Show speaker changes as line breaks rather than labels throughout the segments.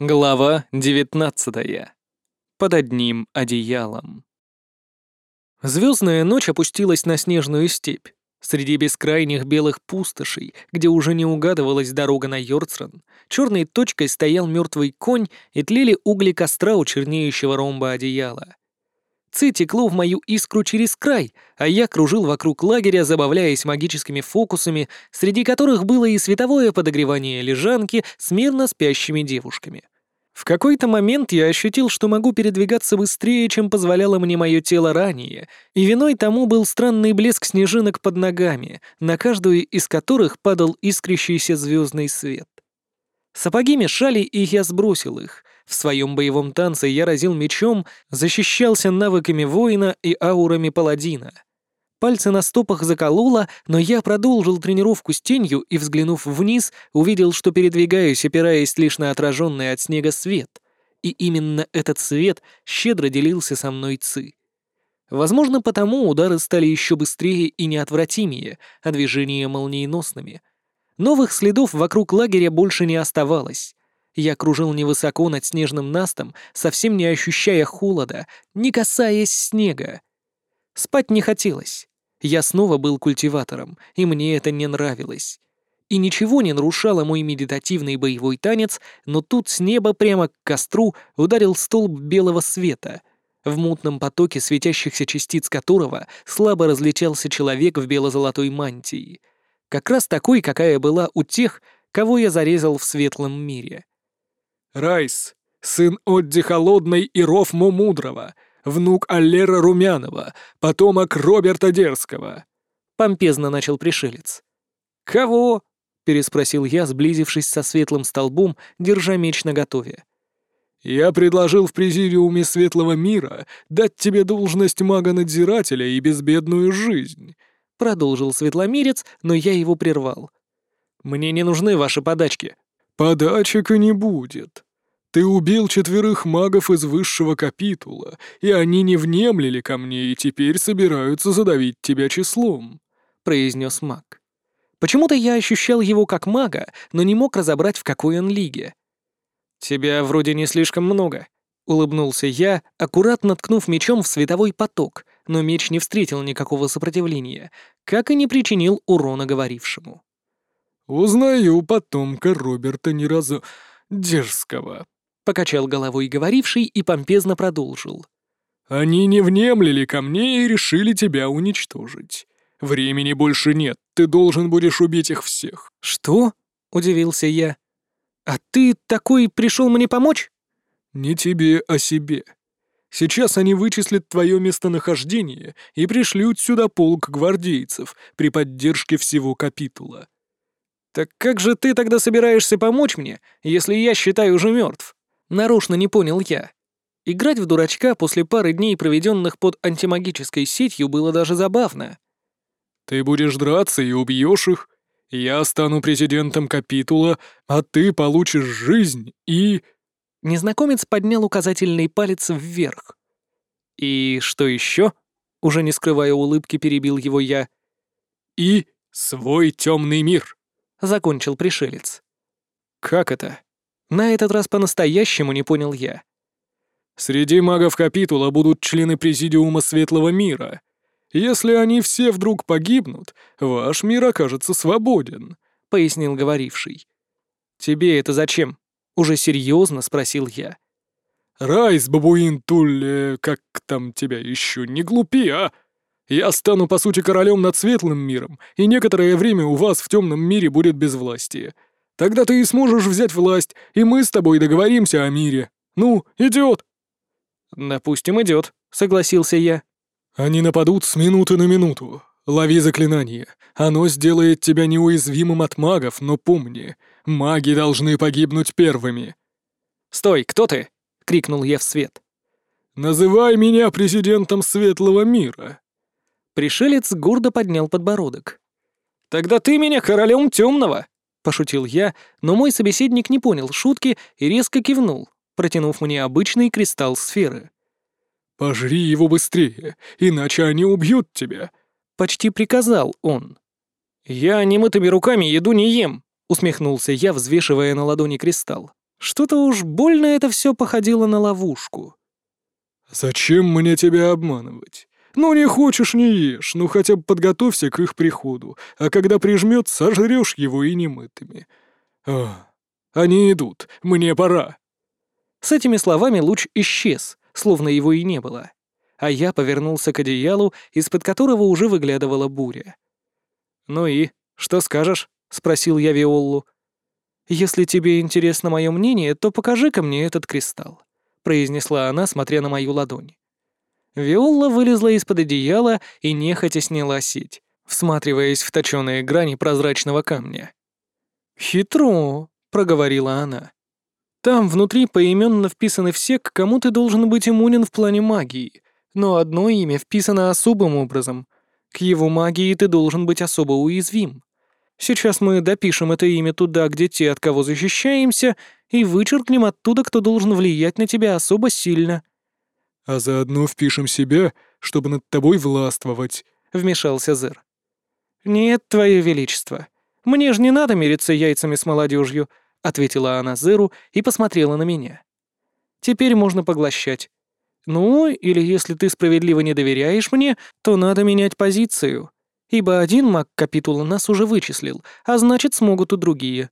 Глава 19. Под одним одеялом. Звездная ночь опустилась на снежную степь. Среди бескрайних белых пустошей, где уже не угадывалась дорога на Йорцран, черной точкой стоял мертвый конь и тлели угли костра у чернеющего ромба одеяла. Ци текло в мою искру через край, а я кружил вокруг лагеря, забавляясь магическими фокусами, среди которых было и световое подогревание лежанки с мирно спящими девушками. В какой-то момент я ощутил, что могу передвигаться быстрее, чем позволяло мне мое тело ранее, и виной тому был странный блеск снежинок под ногами, на каждую из которых падал искрящийся звездный свет. Сапоги мешали, и я сбросил их, в своем боевом танце я разил мечом, защищался навыками воина и аурами паладина. Пальцы на стопах закололо, но я продолжил тренировку с тенью и, взглянув вниз, увидел, что передвигаюсь, опираясь лишь на отраженный от снега свет. И именно этот свет щедро делился со мной Ци. Возможно, потому удары стали еще быстрее и неотвратимее, а движения молниеносными. Новых следов вокруг лагеря больше не оставалось. Я кружил невысоко над снежным настом, совсем не ощущая холода, не касаясь снега. Спать не хотелось. Я снова был культиватором, и мне это не нравилось. И ничего не нарушало мой медитативный боевой танец, но тут с неба прямо к костру ударил столб белого света, в мутном потоке светящихся частиц которого слабо различался человек в бело-золотой мантии. Как раз такой, какая была у тех, кого я зарезал в светлом мире.
Райс, сын Одди Холодной и Рофмо Мудрого, внук Аллера Румянова, потомок Роберта Дерзкого», — помпезно начал пришелец.
«Кого?» — переспросил я, сблизившись со светлым столбом, держа меч наготове.
«Я предложил в Президиуме Светлого Мира дать тебе должность мага-надзирателя и безбедную жизнь», —
продолжил Светломирец, но я его прервал. «Мне не нужны ваши подачки».
«Подачек и не будет. Ты убил четверых магов из высшего капитула, и они не внемлили ко мне и теперь собираются задавить тебя числом», — произнес маг.
Почему-то я ощущал его как мага, но не мог разобрать, в какой он лиге. «Тебя вроде не слишком много», — улыбнулся я, аккуратно ткнув мечом в световой поток, но меч не встретил никакого сопротивления, как и не причинил урона говорившему.
«Узнаю потомка Роберта ни разу дерзкого»,
Покачал головой говоривший и помпезно продолжил.
«Они не внемлили ко мне и решили тебя уничтожить. Времени больше нет, ты должен будешь убить их всех».
«Что?» — удивился я. «А ты такой пришел мне помочь?»
«Не тебе, а себе. Сейчас они вычислят твое местонахождение и пришлют сюда полк гвардейцев при поддержке всего капитула».
«Так как же ты тогда собираешься помочь мне, если я считаю уже мертв? Нарочно не понял я. Играть в дурачка после пары дней, проведенных под антимагической сетью, было даже забавно.
«Ты будешь драться и убьешь их. Я стану президентом капитула, а ты получишь жизнь и...»
Незнакомец поднял указательный палец вверх. «И что еще? Уже не скрывая улыбки, перебил его я.
«И свой темный мир», — закончил пришелец.
«Как это?» На этот раз по-настоящему не понял я.
«Среди магов Капитула будут члены Президиума Светлого Мира. Если они все вдруг погибнут, ваш мир окажется свободен», — пояснил говоривший.
«Тебе это зачем?» — уже серьезно спросил я.
«Райс, бабуин Тулле, как там тебя еще, не глупи, а? Я стану, по сути, королем над светлым миром, и некоторое время у вас в темном мире будет безвластие. Тогда ты и сможешь взять власть, и мы с тобой договоримся о мире. Ну, идет.
Допустим, идет, согласился я.
Они нападут с минуты на минуту. Лови заклинание. Оно сделает тебя неуязвимым от магов, но помни, маги должны погибнуть первыми.
Стой, кто ты? крикнул я в свет.
Называй меня президентом Светлого мира.
Пришелец гордо поднял подбородок. Тогда ты меня королем темного пошутил я, но мой собеседник не понял шутки и резко кивнул, протянув мне обычный кристалл сферы.
«Пожри его быстрее, иначе они убьют тебя», —
почти приказал он. «Я немытыми руками еду не ем», — усмехнулся я, взвешивая на ладони кристалл. Что-то уж больно это все походило на ловушку.
«Зачем мне тебя обманывать? Ну, не хочешь — не ешь, ну хотя бы подготовься к их приходу, а когда прижмет, сожрешь его и немытыми. Ох, они идут, мне пора».
С этими словами луч исчез, словно его и не было. А я повернулся к одеялу, из-под которого уже выглядывала буря. «Ну и, что скажешь?» — спросил я Виоллу. «Если тебе интересно мое мнение, то покажи-ка мне этот кристалл», — произнесла она, смотря на мою ладонь. Виолла вылезла из-под одеяла и нехотя сняла сеть, всматриваясь в точёные грани прозрачного камня. «Хитро», — проговорила она. «Там внутри поименно вписаны все, к кому ты должен быть иммунен в плане магии, но одно имя вписано особым образом. К его магии ты должен быть особо уязвим. Сейчас мы допишем это имя туда, где те, от кого защищаемся, и вычеркнем оттуда, кто должен влиять на тебя особо сильно».
«А заодно впишем себя, чтобы над тобой властвовать», — вмешался Зер.
«Нет, Твое Величество, мне же не надо мириться яйцами с молодежью», — ответила она Зеру и посмотрела на меня. «Теперь можно поглощать. Ну, или если ты справедливо не доверяешь мне, то надо менять позицию ибо один маг капитула нас уже вычислил, а значит, смогут и другие.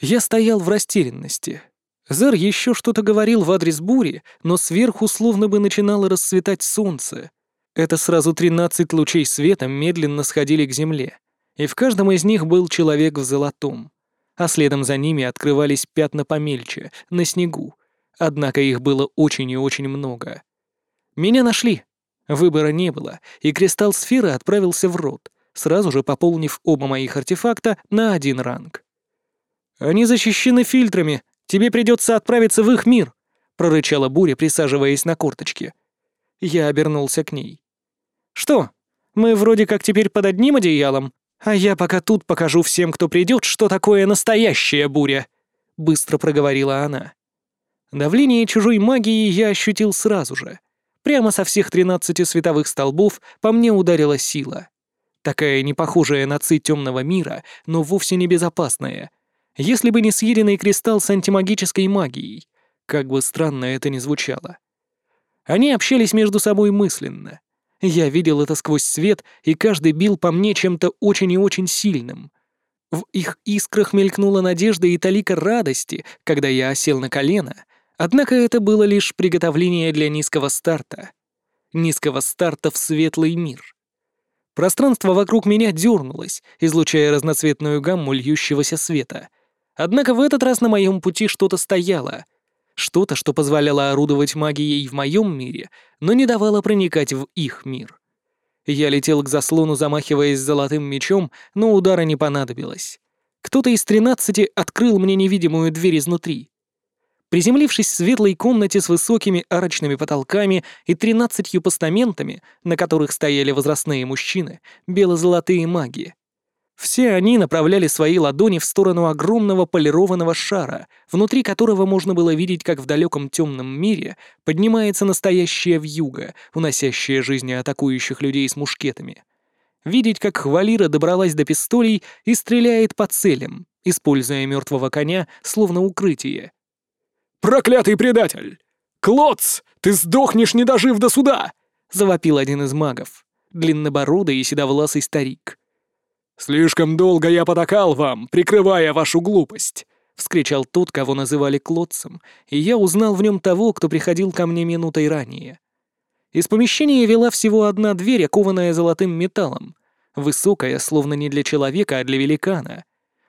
Я стоял в растерянности. Зер еще что-то говорил в адрес бури, но сверху словно бы начинало расцветать солнце. Это сразу тринадцать лучей света медленно сходили к земле, и в каждом из них был человек в золотом. А следом за ними открывались пятна помельче, на снегу. Однако их было очень и очень много. Меня нашли. Выбора не было, и кристалл сферы отправился в рот, сразу же пополнив оба моих артефакта на один ранг. «Они защищены фильтрами, тебе придется отправиться в их мир», — прорычала Буря, присаживаясь на корточке. Я обернулся к ней. «Что, мы вроде как теперь под одним одеялом, а я пока тут покажу всем, кто придет, что такое настоящая буря», — быстро проговорила она. Давление чужой магии я ощутил сразу же. Прямо со всех тринадцати световых столбов по мне ударила сила такая не похожая на ци темного мира, но вовсе не безопасная. Если бы не съеденный кристалл с антимагической магией, как бы странно это ни звучало. Они общались между собой мысленно. Я видел это сквозь свет, и каждый бил по мне чем-то очень и очень сильным. В их искрах мелькнула надежда и талика радости, когда я осел на колено, однако это было лишь приготовление для низкого старта. Низкого старта в светлый мир — Пространство вокруг меня дернулось, излучая разноцветную гамму льющегося света. Однако в этот раз на моем пути что-то стояло. Что-то, что позволяло орудовать магией в моем мире, но не давало проникать в их мир. Я летел к заслону, замахиваясь золотым мечом, но удара не понадобилось. Кто-то из тринадцати открыл мне невидимую дверь изнутри. Приземлившись в светлой комнате с высокими арочными потолками и тринадцатью постаментами, на которых стояли возрастные мужчины, бело-золотые маги. Все они направляли свои ладони в сторону огромного полированного шара, внутри которого можно было видеть, как в далеком темном мире поднимается настоящая вьюга, уносящая жизни атакующих людей с мушкетами. Видеть, как Хвалира добралась до пистолей и стреляет по целям, используя мертвого коня словно укрытие —
«Проклятый предатель! Клоц, ты сдохнешь, не дожив до суда!»
— завопил один из магов, длиннобородый и седовласый старик.
«Слишком долго я потакал вам, прикрывая вашу глупость!» — вскричал тот, кого называли Клотцем, и я узнал в нем того, кто приходил ко мне минутой ранее. Из помещения вела всего одна дверь, окованная золотым металлом, высокая, словно не для человека, а для великана.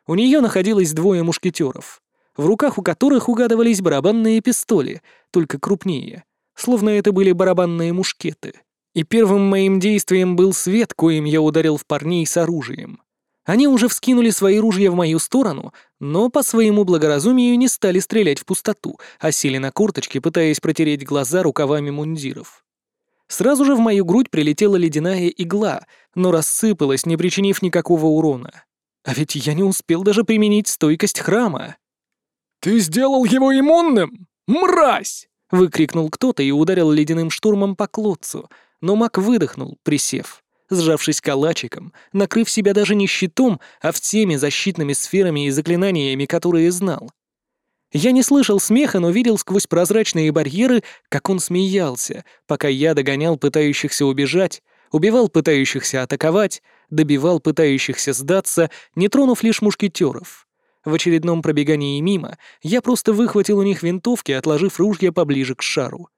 У нее находилось двое мушкетеров в руках у которых угадывались барабанные пистоли, только крупнее, словно это были барабанные мушкеты. И первым моим действием был свет, коим я ударил в парней с оружием. Они уже вскинули свои ружья в мою сторону, но по своему благоразумию не стали стрелять в пустоту, а сели на курточке, пытаясь протереть глаза рукавами мундиров. Сразу же в мою грудь прилетела ледяная игла, но рассыпалась, не причинив никакого урона. А ведь я не успел даже применить стойкость храма. «Ты сделал его иммунным? Мразь!» — выкрикнул кто-то и ударил ледяным штурмом по клотцу, но маг выдохнул, присев, сжавшись калачиком, накрыв себя даже не щитом, а всеми защитными сферами и заклинаниями, которые знал.
Я не слышал смеха, но видел сквозь прозрачные барьеры, как он смеялся, пока я догонял пытающихся убежать, убивал пытающихся атаковать, добивал пытающихся сдаться, не тронув лишь мушкетеров. В очередном пробегании мимо я просто выхватил у них винтовки, отложив ружья поближе к шару.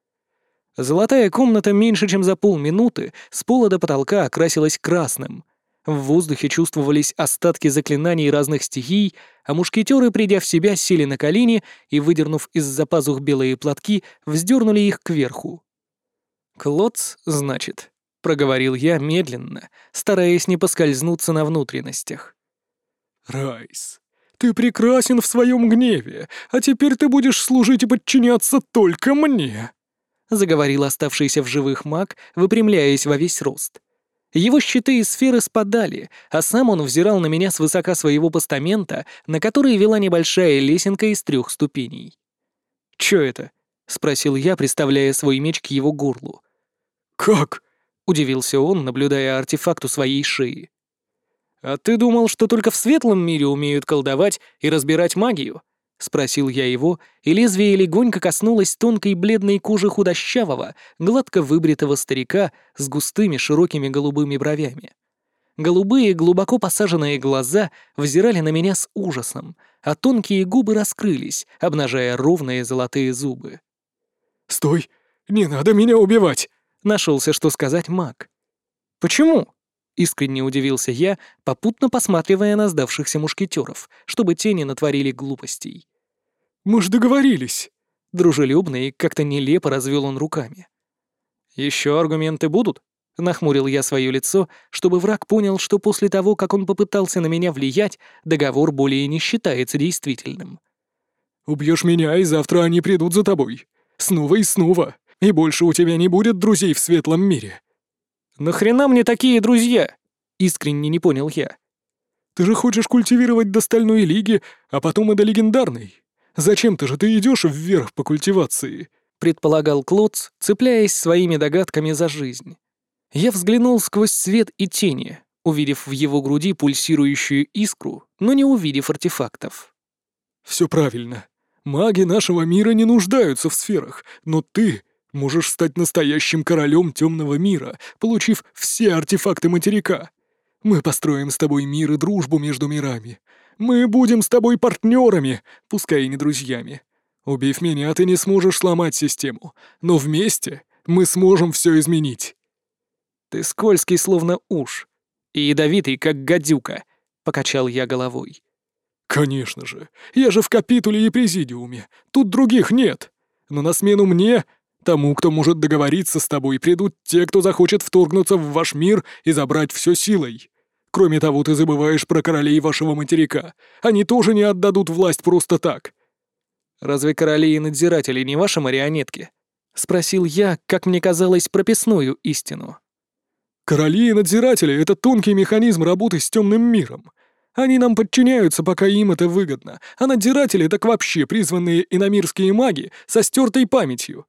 Золотая комната меньше чем за полминуты с пола до потолка окрасилась красным. В воздухе чувствовались остатки заклинаний разных стихий, а мушкетеры, придя в себя, сели на колени и, выдернув из-за пазух белые платки, вздернули их кверху. «Клоц, значит», — проговорил я медленно, стараясь не поскользнуться на внутренностях.
«Райс, ты прекрасен в своем гневе, а теперь ты будешь служить и подчиняться только мне», — заговорил оставшийся в живых маг, выпрямляясь во весь рост. Его щиты и сферы спадали, а сам он взирал на меня с высока своего постамента, на который вела небольшая лесенка из трех ступеней. «Чё это?» — спросил я, приставляя свой меч к его горлу.
«Как?» — удивился он, наблюдая артефакт у своей шеи. «А ты думал, что только в светлом мире умеют колдовать и разбирать магию?» — спросил я его, и лезвие легонько коснулось тонкой бледной кожи худощавого, гладко выбритого старика с густыми широкими голубыми бровями. Голубые, глубоко посаженные глаза взирали на меня с ужасом, а тонкие губы раскрылись, обнажая ровные золотые зубы.
«Стой! Не надо меня убивать!»
— нашелся, что сказать маг. «Почему?» — искренне удивился я, попутно посматривая на сдавшихся мушкетеров, чтобы те не натворили глупостей.
Мы ж договорились!»
Дружелюбно и как-то нелепо развел он руками. Еще аргументы будут?» — нахмурил я свое лицо, чтобы враг понял, что после того, как он попытался на меня влиять, договор более не считается действительным.
«Убьешь меня, и завтра они придут за тобой. Снова и снова. И больше у тебя не будет друзей в светлом мире».
«Нахрена мне такие друзья?» — искренне не понял я.
«Ты же хочешь культивировать до Стальной Лиги, а потом и до Легендарной. Зачем-то же ты идешь вверх по культивации?»
— предполагал Клоц, цепляясь своими догадками за жизнь. Я взглянул сквозь свет и тени, увидев в его груди пульсирующую искру, но не увидев артефактов.
«Все правильно. Маги нашего мира не нуждаются в сферах, но ты можешь стать настоящим королем темного мира, получив все артефакты материка. Мы построим с тобой мир и дружбу между мирами. Мы будем с тобой партнерами, пускай и не друзьями. Убив меня, ты не сможешь сломать систему, но вместе мы сможем все изменить».
«Ты скользкий, словно уж, и ядовитый, как гадюка», — покачал я головой.
«Конечно же. Я же в капитуле и президиуме. Тут других нет. Но на смену мне, тому, кто может договориться с тобой, придут те, кто захочет вторгнуться в ваш мир и забрать все силой. Кроме того, ты забываешь про королей вашего материка. Они тоже не отдадут власть просто так».
«Разве короли и надзиратели не ваши марионетки?» — спросил я, как мне казалось, прописную истину.
«Короли и надзиратели — это тонкий механизм работы с темным миром. Они нам подчиняются, пока им это выгодно, а надзиратели — так вообще призванные иномирские маги со стертой памятью».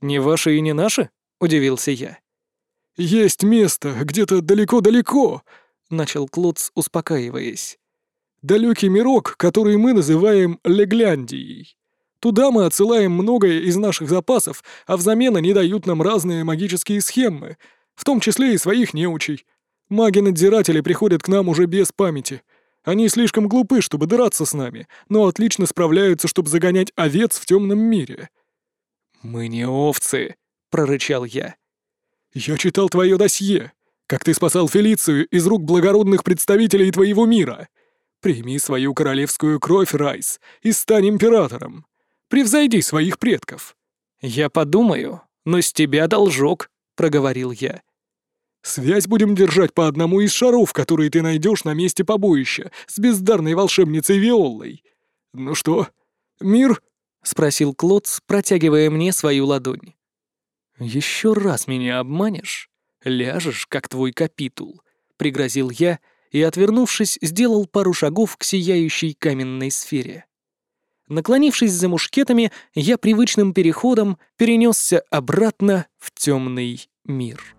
«Не ваши и не наши?» — удивился я.
«Есть место, где-то далеко-далеко», — начал Клоц, успокаиваясь. «Далекий мирок, который мы называем Легляндией. Туда мы отсылаем многое из наших запасов, а взамен они дают нам разные магические схемы, в том числе и своих неучей. Маги-надзиратели приходят к нам уже без памяти. Они слишком глупы, чтобы драться с нами, но отлично справляются, чтобы загонять овец в темном мире».
«Мы не овцы», — прорычал я.
«Я читал твое досье как ты спасал Фелицию из рук благородных представителей твоего мира. Прими свою королевскую кровь, Райс, и стань императором. Превзойди своих предков».
«Я подумаю, но с тебя должок», — проговорил я.
«Связь будем держать по одному из шаров, которые ты найдешь на месте побоища с бездарной волшебницей Виоллой. Ну что, мир?»
— спросил Клодс, протягивая мне свою ладонь. «Еще раз меня обманешь, «Ляжешь, как твой капитул», — пригрозил я и, отвернувшись, сделал пару шагов к сияющей каменной сфере. Наклонившись за мушкетами, я привычным переходом перенесся обратно в темный мир.